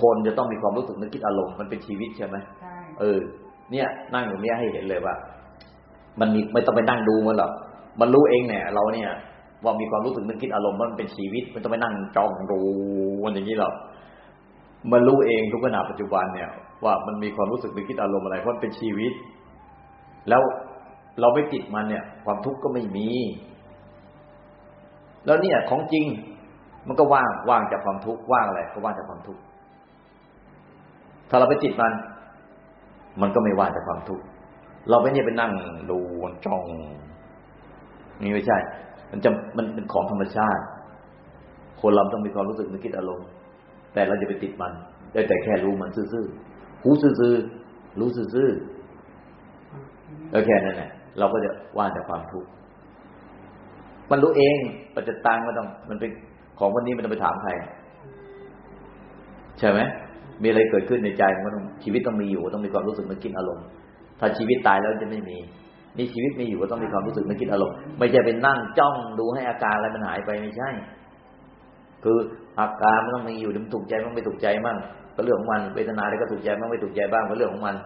ทุกคนจะต้องมีความรู้สึกนึกคิดอารมณ์มันเป็นชีวิตใช่ไหมเออ เนี่ย นั่งอยู่เนี้ยให้เห็นเลยว่า มันมีไม่ต้องไปนั่งดูมันหรอกมันรู้เองเนี่ย เราเนี่ย ว่ามีความรู้สึกนึกคิดอารมณ์มันเป็นชีวิตไม่ต้องไปนั่งจ้องดูมันอย่างนี้หรอกมันรู้เองทุกขณะปัจจุบันเนี่ย ว่ามันมีความรู้สึกนึกคิดอารมณ์อะไรเพราะมันเป็นชีวิต แล้วเราไม่ติดมันเนี่ย ความทุกข์ก็ไม่มี แล้วเนี่ยของจริงมันก็ว่างว่างจากความทุกข์ว่างอะไรก็ว่างจากความทุกข์ ถ้าเราไปติดมัน มันก็ไม่ว่างจากความทุกข์เราไม่เนี่ยไปนั่งดูจ้องนี่ไม่ใช่ มันจะมันเป็นของธรรมชาติ คนเราต้องมีความรู้สึกนึกคิดอารมณ์ แต่เราจะไปติดมัน ได้แต่แค่รู้มันซื่อๆหูซื่อๆรู้ซื่อๆแล้วแค่นั้นแหละเราก็จะว่างจากความทุกข์มันรู้เองปัจจตังไม่ต้อง มันเป็นของวันนี้มันต้องไปถามใครใช่ไหม มีอะไรเกิดขึ้นในใจมันต้องชีวิตต้องมีอยู่ต้องมีความรู้สึกนึกคิดอารมณ์ ถ้าชีวิตตายแล้วจะไม่มีนี่ชีวิตมีอยู่ก็ต้องมีความรู้สึกนึกคิดอารมณ์ไม่ใช่เป็นนั่งจ้องดูให้อาการอะไรมันหายไปไม่ใช่ คืออาการมันต้องมีอยู่มันถูกใจมันไม่ถูกใจมั่งก็เรื่องของมันเวทนาอะไรก็ถูกใจบ้างไม่ถูกใจบ้างก็เรื่องของมัน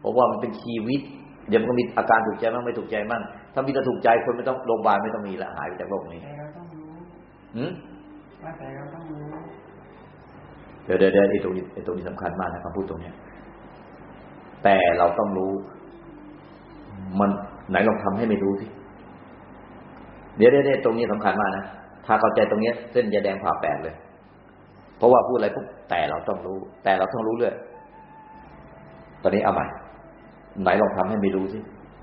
เพราะว่ามันเป็นชีวิต เดี๋ยวมันก็มีอาการถูกใจบ้างไม่ถูกใจบ้างถ้ามีแต่ถูกใจคนไม่ต้องโรงพยาบาลไม่ต้องมีละหายไปจากโลกนี้แต่เราต้องรู้หืมว่าแต่เราต้องรู้ เดี๋ยวเดี๋ยวไอ้ตรงนี้ไอ้ตรงนี้สำคัญมากนะคำพูดตรงเนี้ย แต่เราต้องรู้ มันไหนลองทำให้ไม่รู้สิเดี๋ยวเดี๋ยวตรงนี้สำคัญมากนะถ้าเข้าใจตรงนี้เส้นยาแดงผ่าแปดเลย เพราะว่าพูดอะไรปุ๊บแต่เราต้องรู้ แต่เราต้องรู้เรื่อยตอนนี้เอาใหม่ไหนลองทำให้ไม่รู้สิ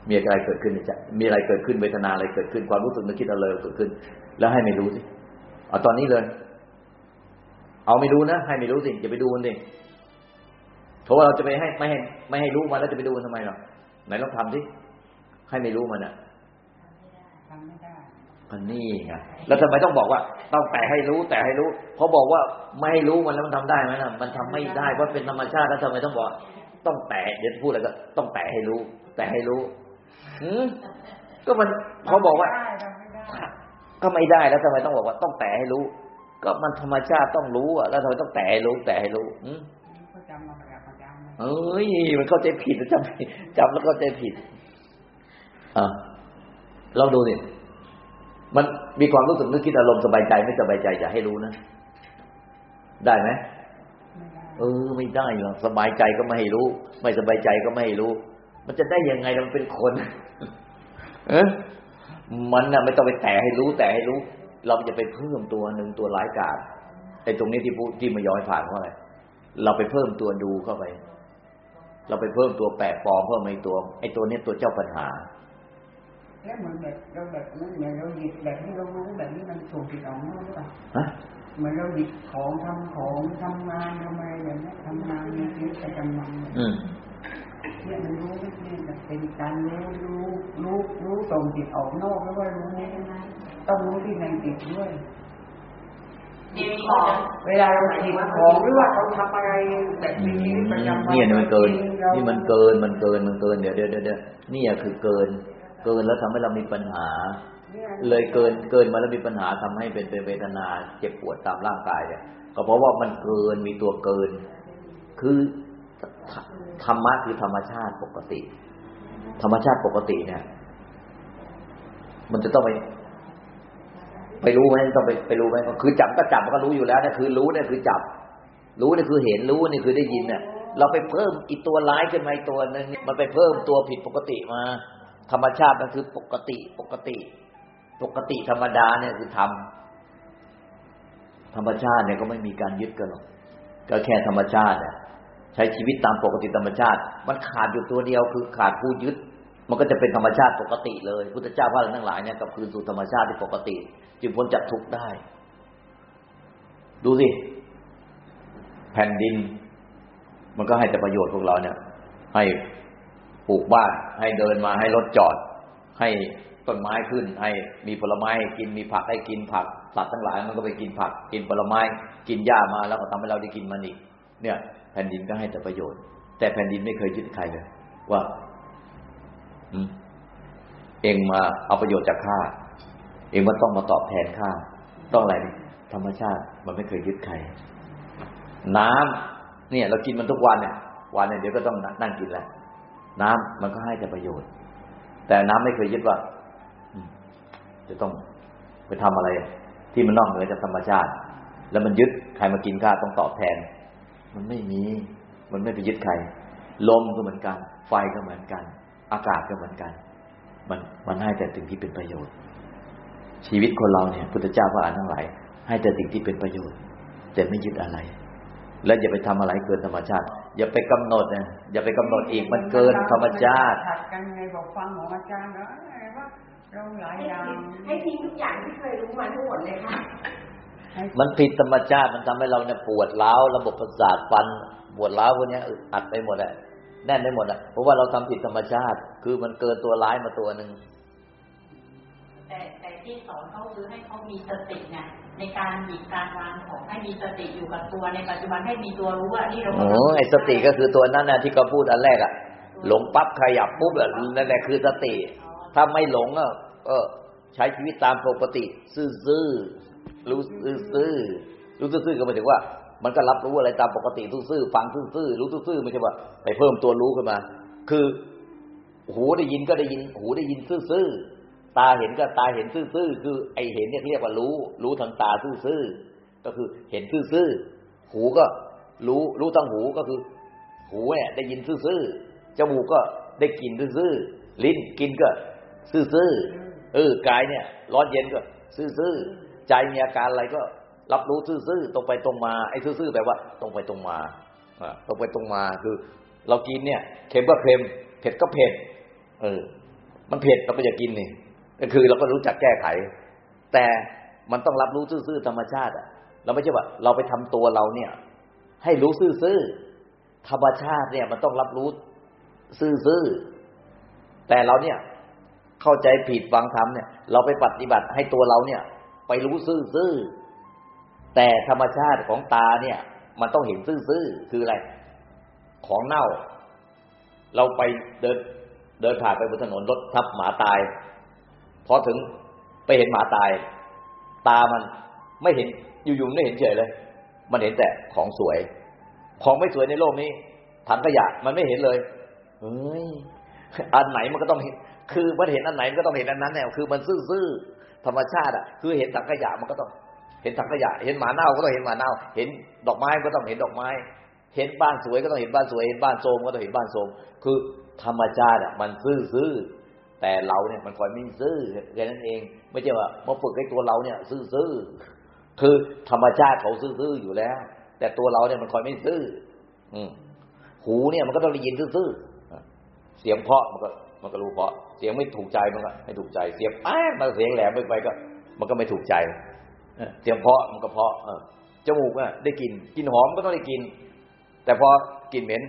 มีอะไรเกิดขึ้นในใจมีอะไรเกิดขึ้นเวทนาอะไรเกิดขึ้นความรู้สึกนึกคิดอะไรเกิดขึ้น แล้วให้ไม่รู้สิเอาตอนนี้เลย เอาไม่รู้นะให้ไม่รู้สิอย่าไปดูมันสิเพราะว่าเราจะไปให้ไม่ให้ไม่ให้รู้มันแล้วจะไปดูมันทำไมหรอไหนลองทำสิให้ไม่รู้มันอะทำไม่ได้อันนี้ไงแล้วทำไมต้องบอกว่า ต้องแต่ให้รู้แต่ให้รู้เพราะบอกว่าไม่ให้รู้มันแล้วมันทำได้ไหมล่ะมันทำไม่ได้เพราะเป็นธรรมชาติแล้วทำไมต้องบอก ต้องแต่เดี๋ยวพูดอะไรก็ ต้องแต่ให้รู้ แต่ให้รู้อืก็มันเขาบอกว่าก็ไม่ได้แล้วทำไมต้องบอกว่า ต้องแต่ให้รู้ ก็มันธรรมชาติต้องรู้อะแล้วทำไมต้องแต่ให้รู้แต่ให้รู้อืมเอ้ยมันเข้าใจผิดจำจำแล้วเข้าใจผิดอะเราดูดิมันมีความรู้สึกนึกคิดอารมณ์สบายใจไม่สบายใจอย่าให้รู้นะได้ไหมเออไม่ได้หรอกสบายใจก็ไม่ให้รู้ ไม่สบายใจก็ไม่ให้รู้ มันจะได้ยังไงมันเป็นคน เออมันน่ะ ไม่ต้องไปแต่ให้รู้แต่ให้รู้ เราจะไปเพิ่มตัวหนึ่งตัวร้ายกาจไอ้ตรงนี้ที่พูดที่มาย้อยผ่านเพราะอะไรเราไปเพิ่มตัวดูเข้าไป เราไปเพิ่มตัวแปลกปลอมเพิ่มไอ้ตัว ไอ้ตัวนี้ตัวเจ้าปัญหาแล้วเหมือนแบบเราแบบนั้นเหมือนเราหยิบแบบที่เรารู้แบบนี้มันถูกผิดออกนอกหรือเปล่าเหมือนเราหยิบของทำของทำงานทำอะไรอย่างนี้ทำงานในชีวิตประจำวันเนี่ยมันรู้เนี่ยแบบเป็นการรู้รู้รู้รู้ส่งจิตออกนอกแล้วว่ารู้นี่ ต้องรู้ที่ในจิตด้วยเวลาเราหยิบของหรือว่าเขาทำอะไรแบบมีชีวิตประจำวันนี่มันเกิน นี่มันเกินมันเกินมันเกินเดี๋ยวเดี๋ยวเดี๋ยวนี่คือเกิน เกินแล้วทำให้เรามีปัญหา เลยเกินเกินมาแล้วมีปัญหาทำให้เป็นเป็นเวทนาเจ็บปวดตามร่างกายเนี่ยก็เพราะว่ามันเกินมีตัวเกิน คือธรรมะคือธรรมชาติปกติ ธรรมชาติปกติเนี่ย มันจะต้องไป ไปรู้ไหมต้องไปไปรู้ไหมคือจับก็จับมันก็รู้อยู่แล้วนะคือรู้เนี่ยคือจับ รู้เนี่ยคือเห็นรู้นี่คือได้ยินเนี่ยเราไปเพิ่มอีตัวร้ายขึ้นมาอีตัวนึงมันไปเพิ่มตัวผิดปกติมา ธรรมชาติมันคือปกติปกติ ปกติธรรมดาเนี่ยคือธรรมธรรมชาติเนี่ยก็ไม่มีการยึดกันหรอกก็แค่ธรรมชาติเนี่ยใช้ชีวิตตามปกติธรรมชาติ มันขาดอยู่ตัวเดียวคือขาดผู้ยึด มันก็จะเป็นธรรมชาติปกติเลยพุทธเจ้าพระทั้งหลายเนี่ยกับคืนสู่ธรรมชาติที่ปกติ จึงพ้นจากทุกข์ได้ ดูสิแผ่นดิน มันก็ให้แต่ประโยชน์พวกเราเนี่ย ให้ปลูกบ้าน ให้เดินมาให้รถจอด ให้ต้นไม้ขึ้น ให้มีผลไม้ให้กินมีผักให้กินผักสัตว์ทั้งหลาย มันก็ไปกินผัก กินผลไม้ กินหญ้ามาแล้วก็ทำให้เราได้กินมันอีกเนี่ย แผ่นดินก็ให้แต่ประโยชน์ แต่แผ่นดินไม่เคยยึดใครเลยว่า เองมาเอาประโยชน์จากข้าเองมาต้องมาตอบแทนข้าต้องอะไรธรรมชาติมันไม่เคยยึดใคร น้ำเนี่ย เรากินมันทุกวันเนี่ย วันเนี่ยเดี๋ยวก็ต้องนั่งกินแล้วน้ำมันก็ให้แต่ประโยชน์ แต่น้ำไม่เคยยึดว่าจะต้องไปทำอะไร ที่มันนอกเหนือจากธรรมชาติ แล้วมันยึดใครมากินข้าต้องตอบแทน มันไม่มี มันไม่ไปยึดใคร ลมก็เหมือนกัน ไฟก็เหมือนกัน อากาศก็เหมือนกัน มันมันให้แต่สิ่งที่เป็นประโยชน์ ชีวิตคนเราเนี่ยพุทธเจ้าพระอานทั้งหลายให้แต่สิ่งที่เป็นประโยชน์ แต่ไม่ยึดอะไร และอย่าไปทำอะไรเกินธรรมชาติ อย่าไปกำหนดนะอย่าไปกำหนดอีกมันเกินธรรมชาติขัดกันไงบอกฟังของอาจารย์แล้วอะไรว่าเราหลายอย่างให้ทิ้งทุกอย่างที่เคยรู้มาทั้งหมดเลยค่ะมันผิดธรรมชาติมันทำให้เราเนี่ยปวดร้าวระบบประสาทฟันปวดร้าวพวกนี้อึดอัดไปหมดอะ แน่นไปหมดอะเพราะว่าเราทำผิดธรรมชาติ คือมันเกินตัวร้ายมาตัวหนึ่งแต่แต่ที่สอนเขาคือให้เขามีสติไงในการหยิบการวางของให้มีสติอยู่กับตัวในปัจจุบันให้มีตัวรู้ว่านี่เราโอ้ไอสติก็คือตัวนั้นนะที่เขาพูดอันแรกอะหลงปั๊บขยับปุ๊บอะนั่นแหละคือสติ ถ้าไม่หลงอะก็ใช้ชีวิตตามปกติ ซื่อๆรู้ซื่อๆรู้ซื่อๆก็หมายถึงว่า มันก็รับรู้อะไรตามปกติซื่อฟังซื่อรู้ซื่อไม่ใช่ว่าไปเพิ่มตัวรู้ขึ้นมา คือ หูได้ยินก็ได้ยิน หูได้ยินซื่อตาเห็นก็ตาเห็นซื่อคือ ไอเห็นเนี่ยเรียกว่ารู้ รู้ทางตาซื่อก็คือเห็นซื่อหูก็รู้รู้ทางหูก็คือ หูเนี่ยได้ยินซื่อจมูกก็ได้กลิ่นซื่อลิ้นกินก็ซื่อเออกายเนี่ย ร้อนเย็นก็ ซื่อใจมีอาการอะไรก็ รับรู้ซื่อๆตรงไปตรงมาไอ้ซื่อๆแปลว่า ตรงไปตรงมาอ่าตรงไปตรงมาคือ เรากินเนี่ยเค็มก็เค็มเผ็ดก็เผ็ดเออ มันเผ็ดเราก็จะกินนี่ก็คือเราก็รู้จักแก้ไข แต่มันต้องรับรู้ซื่อๆธรรมชาติอะ เราไม่ใช่ว่า เราไปทำตัวเราเนี่ย ให้รู้ซื่อๆธรรมชาติเนี่ย มันต้องรับรู้ซื่อๆแต่เราเนี่ย เข้าใจผิดฟังธรรมเนี่ย เราไปปฏิบัติให้ตัวเราเนี่ย ไปรู้ซื่อๆ แต่ธรรมชาติของตาเนี่ย มันต้องเห็นซื่อๆคืออะไร ของเน่า เราไปเดินเดินผ่านไปบนถนนรถทับหมาตายพอถึงไปเห็นหมาตาย ตามันไม่เห็นอยู่ๆไม่เห็นเฉยเลย มันเห็นแต่ของสวย ของไม่สวยในโลกนี้ถังขยะมันไม่เห็นเลยเฮ้ยอันไหนมันก็ต้องเห็น คือมันเห็นอันไหนมันก็ต้องเห็นอันนั้นแนวคือมันซื่อๆธรรมชาติอะ คือเห็นถังขยะมันก็ต้อง เห็นถังขยะ เห็นหมาเน่าก็ต้องเห็นหมาเน่า เห็นดอกไม้ก็ต้องเห็นดอกไม้ เห็นบ้านสวยก็ต้องเห็นบ้านสวย เห็นบ้านโทมก็ต้องเห็นบ้านโทมคือธรรมชาติอะมันซื่อๆแต่เราเนี่ยมันคอยไม่ซื่อแค่นั้นเอง ไม่ใช่ว่ามาฝึกให้ตัวเราเนี่ย ซื่อๆคือธรรมชาติเขาซื่อๆอยู่แล้ว แต่ตัวเราเนี่ยมันคอยไม่ซื่อ อืหูเนี่ยมันก็ต้องได้ยินซื่อเสียงเพาะมันก็มันก็รู้เพาะ เสียงไม่ถูกใจมันก็ไม่ถูกใจ เสียงแอ๊ะมันเสียงแหลมไปไปก็ มันก็ไม่ถูกใจ เสียงเพาะมันก็เพาะจมูกอะได้กิน กินหอมก็ต้องได้กิน แต่พอกินเหม็น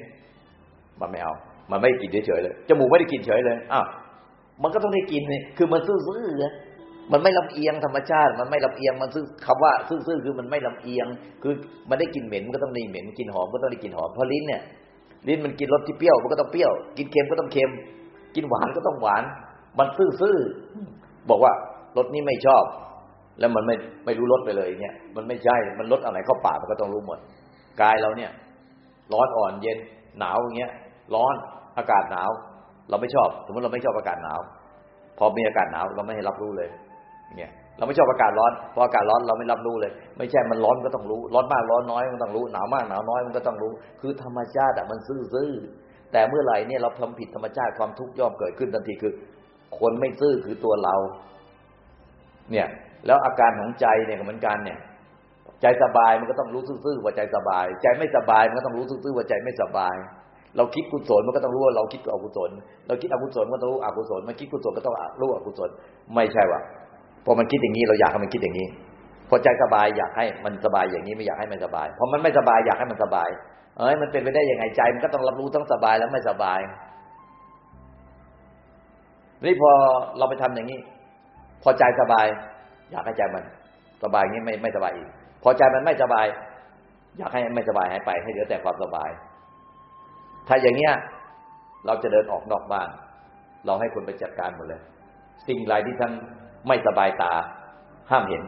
มันไม่เอา มันไม่กินเฉยเลย จมูกไม่ได้กินเฉยเลย อ้าว มันก็ต้องได้กินนี่คือมันซื่อๆมันไม่ลำเอียงธรรมชาติ มันไม่ลำเอียง มันซื่อคำว่า ซื่อๆคือมันไม่ลำเอียง คือมันได้กินเหม็นก็ต้องได้เหม็น กินหอมก็ต้องได้กินหอม เพราะลิ้นเนี่ย ลิ้นมันกินรสที่เปรี้ยว มันก็ต้องเปรี้ยว กินเค็มก็ต้องเค็ม กินหวานก็ต้องหวาน มันซื่อๆ บอกว่ารสนี้ไม่ชอบ แล้วมันไม่ไม่รู้รสไปเลยเนี่ยมันไม่ใช่มันรสอะไรเข้าปากมันก็ต้องรู้หมดกายเราเนี่ย ร้อนอ่อนเย็นหนาวอย่างเงี้ย ร้อนอากาศหนาว เราไม่ชอบ สมมติเราไม่ชอบอากาศหนาว พอมีอากาศหนาวเราไม่ให้รับรู้เลยเนี่ยเราไม่ชอบอากาศร้อนพออากาศร้อนเราไม่รับรู้เลย ไม่ใช่มันร้อนก็ต้องรู้ ร้อนมากร้อนน้อยมันต้องรู้หนาวมากหนาวน้อยมันก็ต้องรู้ คือธรรมชาติอะมันซื่อๆแต่เมื่อไหร่เนี่ยเราทำผิดธรรมชาติความทุกข์ย่อมเกิดขึ้นทันทีคือ คนไม่ซื่อคือตัวเรา เนี่ย แล้วอาการของใจเนี่ยเหมือนกันเนี่ย ใจสบายมันก็ต้องรู้ซื่อๆว่าใจสบาย ใจไม่สบายมันก็ต้องรู้ซื่อๆว่าใจไม่สบาย เราคิดกุศลมันก็ต้องรู้ว่าเราคิดอกุศล เราคิดอกุศลก็ต้องรู้อกุศลมันคิดกุศลก็ต้องรู้อกุศล ไม่ใช่ว่าพอมันคิดอย่างนี้เราอยากให้มันคิดอย่างนี้พอใจสบายอยากให้มันสบายอย่างนี้ไม่อยากให้มันสบายพอมันไม่สบายอยากให้มันสบาย เอ้ยมันเป็นไปได้ยังไงใจ มันก็ต้องรับรู้ทั้งสบายและไม่สบายนี่พอเราไปทำอย่างนี้ พอใจสบาย อยากให้ใจมันสบายงี้ไม่ไม่สบายอีก พอใจมันไม่สบาย อยากให้ไม่สบายหายไป ให้เหลือแต่ความสบาย ถ้าอย่างเงี้ย เราจะเดินออกนอกบ้าน เราให้คนไปจัดการหมดเลย สิ่งใดที่ท่านไม่สบายตา ห้ามเห็น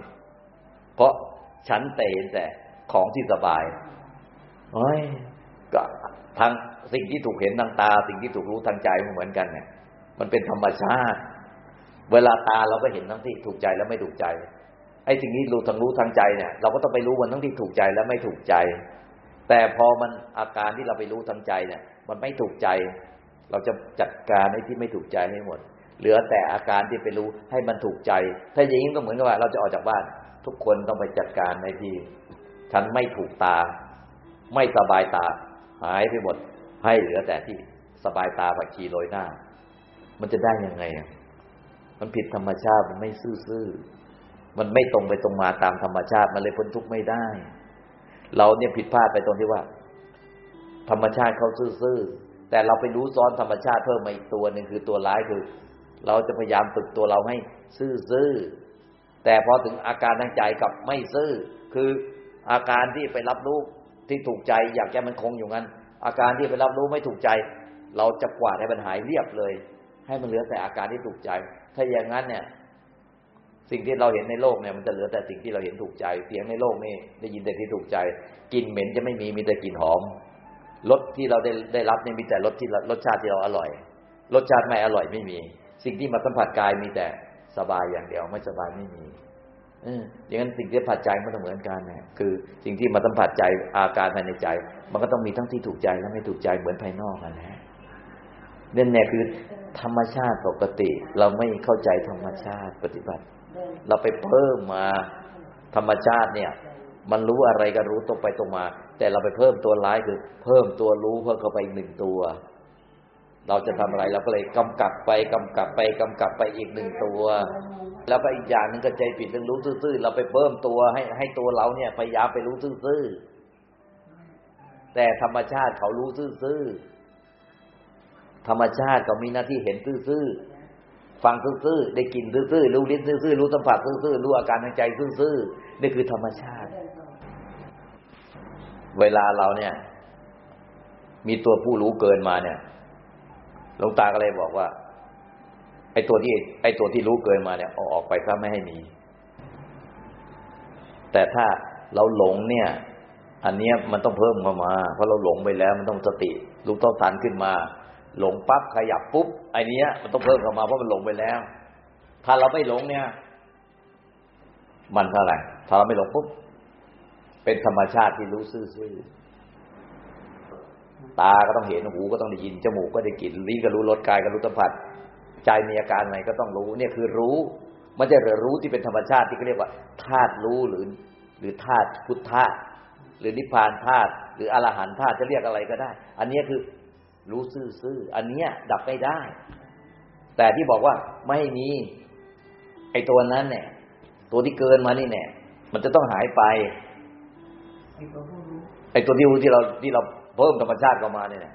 เพราะฉันแต่เห็นแต่ของที่สบายโอ้ยก็ทางสิ่งที่ถูกเห็นทางตา สิ่งที่ถูกรู้ทางใจมันเหมือนกันเนี่ย มันเป็นธรรมชาติ เวลาตาเราก็เห็นทั้งที่ถูกใจและไม่ถูกใจ ไอ้สิ่งที่รู้ทางรู้ทางใจเนี่ย เราก็ต้องไปรู้มันทั้งที่ถูกใจและไม่ถูกใจ แต่พอมันอาการที่เราไปรู้ทางใจเนี่ย มันไม่ถูกใจ เราจะจัดการไอ้ที่ไม่ถูกใจให้หมด เหลือแต่อาการที่ไปรู้ให้มันถูกใจ ถ้าอย่างนี้ก็เหมือนกับว่า เราจะออกจากบ้าน ทุกคนต้องไปจัดการในที่ฉันไม่ถูกตา ไม่สบายตา หายไปหมดให้เหลือแต่ที่สบายตาผักชีโรยหน้า มันจะได้ยังไงอะ มันผิดธรรมชาติมันไม่ซื่อๆมันไม่ตรงไปตรงมาตามธรรมชาติมันเลยพ้นทุกข์ไม่ได้ เราเนี่ยผิดพลาดไปตรงที่ว่า ธรรมชาติเขาซื่อๆแต่เราไปรู้ซ้อนธรรมชาติเพิ่มมาอีกตัวหนึ่งคือตัวร้ายคือ เราจะพยายามฝึกตัวเราให้ซื่อๆแต่พอถึงอาการทางใจกับไม่ซื่อ คืออาการที่ไปรับรู้ที่ถูกใจ อยากจะมันคงอยู่งั้น อาการที่ไปรับรู้ไม่ถูกใจ เราจะกวาดให้มันหายเรียบเลย ให้มันเหลือแต่อาการที่ถูกใจ ถ้าอย่างนั้นเนี่ย สิ่งที่เราเห็นในโลกเนี่ยมันจะเหลือแต่สิ่งที่เราเห็นถูกใจ เสียงในโลกนี่ได้ยินแต่ที่ถูกใจกลิ่นเหม็นจะไม่มีมีแต่กลิ่นหอมรสที่เราได้ได้รับเนี่ยมีแต่รสที่รสชาติที่เราอร่อย รสชาติไม่อร่อยไม่มี สิ่งที่มาสัมผัสกายมีแต่สบายอย่างเดียวไม่สบายไม่มีอออย่างนั้นสิ่งที่ผัสใจมันต้องเหมือนกันเนี่ยคือสิ่งที่มาสัมผัสใจอาการภายในใจ มันก็ต้องมีทั้งที่ถูกใจและไม่ถูกใจเหมือนภายนอกนั่นแหละ นี่เนี่ยคือ ธรรมชาติปกติ เราไม่เข้าใจธรรมชาติปฏิบัติ เราไปเพิ่มมาธรรมชาติเนี่ย มันรู้อะไรก็รู้ตรงไปตรงมา แต่เราไปเพิ่มตัวร้ายคือ เพิ่มตัวรู้เพิ่มเข้าไปอีกหนึ่งตัว เราจะทำอะไรเราก็เลยกำกับไปกำกับไปกำกับไปอีกหนึ่งตัว แล้วก็อีกอย่างหนึ่งก็ใจผิดเรื่องรู้ซื่อๆเราไปเพิ่มตัวให้ให้ตัวเราเนี่ยพยายามไปรู้ซื่อๆแต่ธรรมชาติเขารู้ซื่อๆ ธรรมชาติเขามีหน้าที่เห็นซื่อๆฟังซื่อๆได้กินซื่อๆรู้ลิ้นซื่อๆรู้สัมผัสซื่อๆรู้อาการทางใจซื่อๆนี่คือธรรมชาติ เวลาเราเนี่ย มีตัวผู้รู้เกินมาเนี่ยหลวงตาก็เลยบอกว่า ไอ้ตัวที่ ไอ้ตัวที่รู้เกินมาเนี่ยเอาออกไปซะไม่ให้มี แต่ถ้าเราหลงเนี่ย อันเนี้ยมันต้องเพิ่มเข้ามา เพราะเราหลงไปแล้วมันต้องสติรู้ต้องทันขึ้นมา หลงปั๊บขยับปุ๊บไอ้นี้มันต้องเพิ่มเข้ามาเพราะมันหลงไปแล้ว ถ้าเราไม่หลงเนี่ย มันเท่าไหร่ถ้าเราไม่หลงปุ๊บเป็นธรรมชาติที่รู้ซื่อๆตาก็ต้องเห็นหูก็ต้องได้ยินจมูกก็ได้กลิ่นลิ้นก็รู้รสกายก็รู้สัมผัส ใจมีอาการอะไรก็ต้องรู้ เนี่ยคือรู้ม่ใช่เรือรู้ที่เป็นธรรมชาติที่เขาเรียกว่าธาตุรู้หรือ หรือธาตุพุทธะหรือนิพพานธาตุหรืออรหันธาตุจะเรียกอะไรก็ได้ อันนี้คือ รู้ซื่อๆอันเนี้ย ดับไม่ได้ แต่ที่บอกว่าไม่มี ไอ้ตัวนั้นเนี่ย ตัวที่เกินมานี่เนี่ย มันจะต้องหายไปไอ้ตัวผู้รู้ไอ้ตัวที่รู้ที่เราที่เราเพิ่มธรรมชาติเข้ามาเนี่ย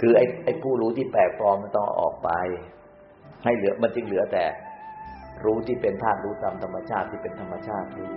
คือไอ้ไอ้ผู้รู้ที่แปลกปลอมมันต้องออกไป ให้เหลือมันจึงเหลือแต่ รู้ที่เป็นธาตุรู้ตามธรรมชาติที่เป็นธรรมชาติรู้